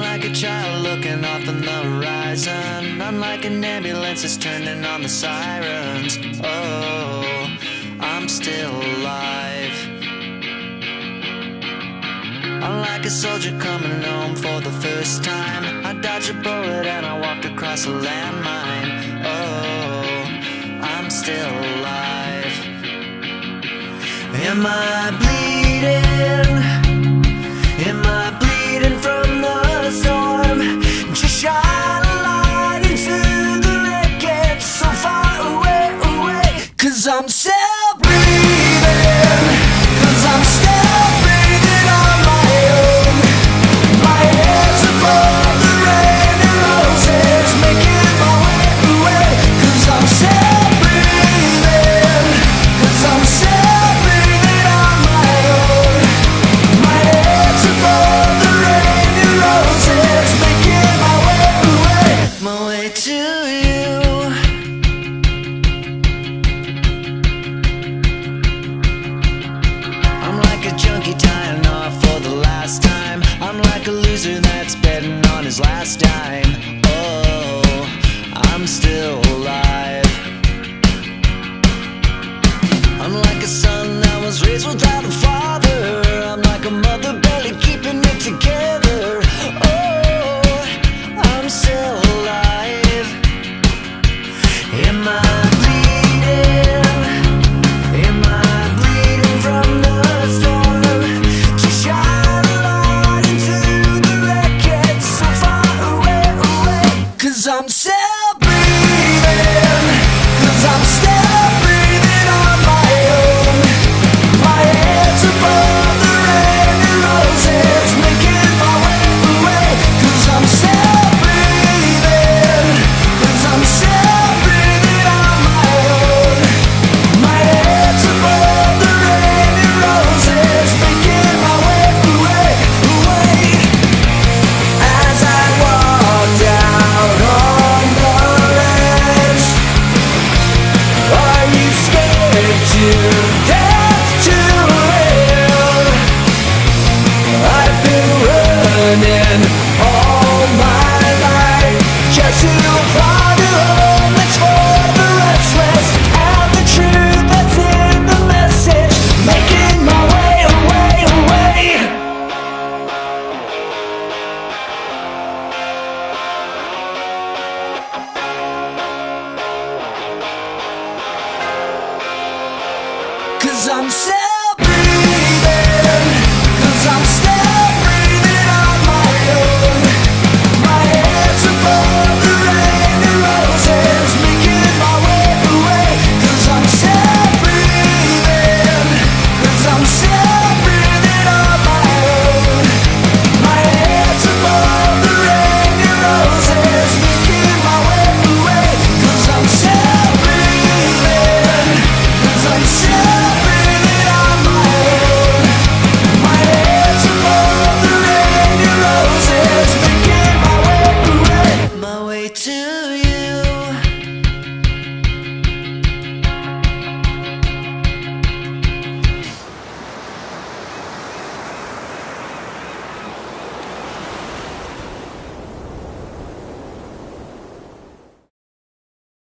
Like a child looking off on the horizon. I'm like an ambulance that's turning on the sirens. Oh, I'm still alive. I'm like a soldier coming home for the first time. I dodged a bullet and I walked across a landmine. Oh, I'm still alive. Am I bleeding? Cause I'm still loser that's betting on his last dime. Oh, I'm still alive. I'm like a son that was raised without a father. I'm like a mother barely keeping it together. Oh, I'm still Cause I'm self Cause I'm sad